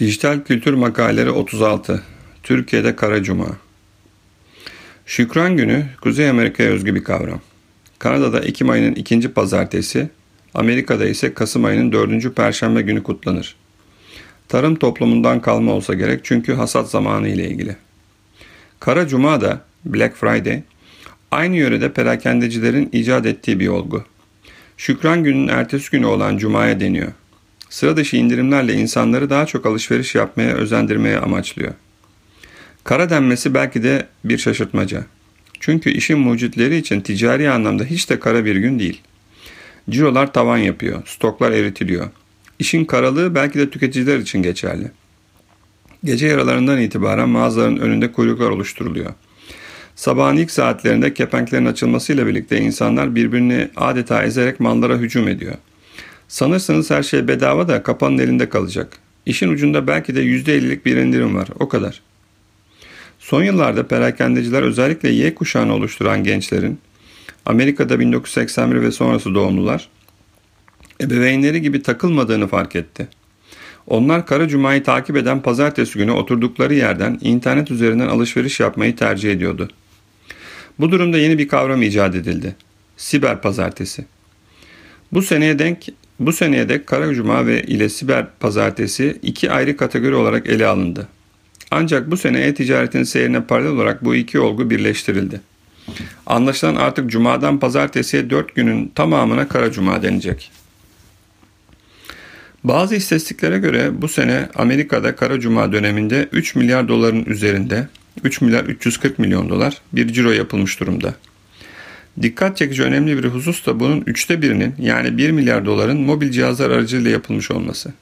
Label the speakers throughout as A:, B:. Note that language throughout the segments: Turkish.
A: Dijital Kültür Makaleleri 36 Türkiye'de Kara Cuma Şükran Günü Kuzey Amerika'ya özgü bir kavram. Kanada'da Ekim ayının ikinci pazartesi, Amerika'da ise Kasım ayının dördüncü perşembe günü kutlanır. Tarım toplumundan kalma olsa gerek çünkü hasat zamanı ile ilgili. Kara Cuma da Black Friday, aynı yörede perakendecilerin icat ettiği bir olgu. Şükran günün ertesi günü olan Cuma'ya deniyor sıra dışı indirimlerle insanları daha çok alışveriş yapmaya özendirmeye amaçlıyor. Kara denmesi belki de bir şaşırtmaca. Çünkü işin mucitleri için ticari anlamda hiç de kara bir gün değil. Cirolar tavan yapıyor, stoklar eritiliyor. İşin karalığı belki de tüketiciler için geçerli. Gece yaralarından itibaren mağazaların önünde kuyruklar oluşturuluyor. Sabahın ilk saatlerinde kepenklerin açılmasıyla birlikte insanlar birbirini adeta ezerek mallara hücum ediyor. Sanırsınız her şey bedava da kapanın elinde kalacak. İşin ucunda belki de %50'lik bir indirim var. O kadar. Son yıllarda perakendeciler özellikle Y kuşağını oluşturan gençlerin Amerika'da 1981 ve sonrası doğumlular ebeveynleri gibi takılmadığını fark etti. Onlar Kara Cuma'yı takip eden pazartesi günü oturdukları yerden internet üzerinden alışveriş yapmayı tercih ediyordu. Bu durumda yeni bir kavram icat edildi. Siber pazartesi. Bu seneye denk bu seneye de Kara Cuma ve ile Siber Pazartesi iki ayrı kategori olarak ele alındı. Ancak bu sene e-ticaretin seyrine paralel olarak bu iki olgu birleştirildi. Anlaşılan artık Cuma'dan Pazartesiye dört günün tamamına Kara Cuma denecek. Bazı istatistiklere göre bu sene Amerika'da Kara Cuma döneminde 3 milyar doların üzerinde 3 milyar 340 milyon dolar bir ciro yapılmış durumda. Dikkat çekici önemli bir husus da bunun üçte birinin yani 1 milyar doların mobil cihazlar aracılığıyla yapılmış olması.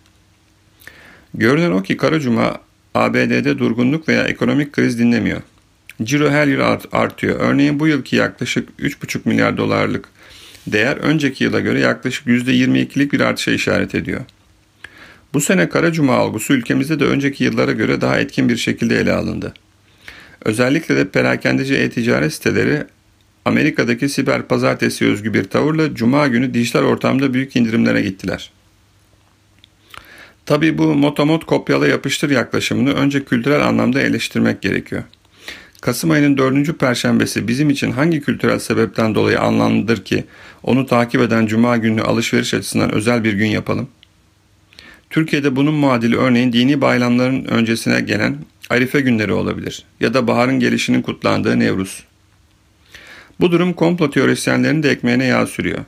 A: Görünen o ki Kara Cuma ABD'de durgunluk veya ekonomik kriz dinlemiyor. Ciro her yıl artıyor. Örneğin bu yılki yaklaşık 3,5 milyar dolarlık değer önceki yıla göre yaklaşık %22'lik bir artışa işaret ediyor. Bu sene Kara Cuma algısı ülkemizde de önceki yıllara göre daha etkin bir şekilde ele alındı. Özellikle de perakendeci e-ticaret siteleri Amerika'daki siber pazartesi özgü bir tavırla cuma günü dijital ortamda büyük indirimlere gittiler. Tabi bu motomot kopyala yapıştır yaklaşımını önce kültürel anlamda eleştirmek gerekiyor. Kasım ayının dördüncü perşembesi bizim için hangi kültürel sebepten dolayı anlamlıdır ki onu takip eden cuma günü alışveriş açısından özel bir gün yapalım? Türkiye'de bunun muadili örneğin dini bayramların öncesine gelen Arife günleri olabilir ya da baharın gelişinin kutlandığı Nevruz. Bu durum komplo teorisyenlerinin de ekmeğine yağ sürüyor.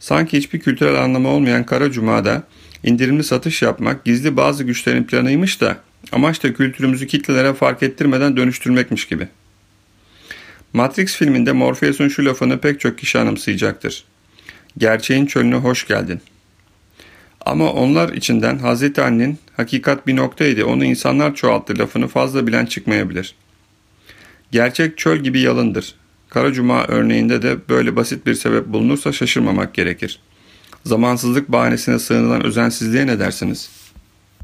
A: Sanki hiçbir kültürel anlamı olmayan Kara Cuma'da indirimli satış yapmak gizli bazı güçlerin planıymış da amaç da kültürümüzü kitlelere fark ettirmeden dönüştürmekmiş gibi. Matrix filminde Morpheus'un şu lafını pek çok kişi anımsayacaktır. Gerçeğin çölüne hoş geldin. Ama onlar içinden Hazreti Anne'nin hakikat bir noktaydı onu insanlar çoğalttı lafını fazla bilen çıkmayabilir. Gerçek çöl gibi yalındır. Kara Cuma örneğinde de böyle basit bir sebep bulunursa şaşırmamak gerekir. Zamansızlık bahanesine sığınılan özensizliğe ne dersiniz?''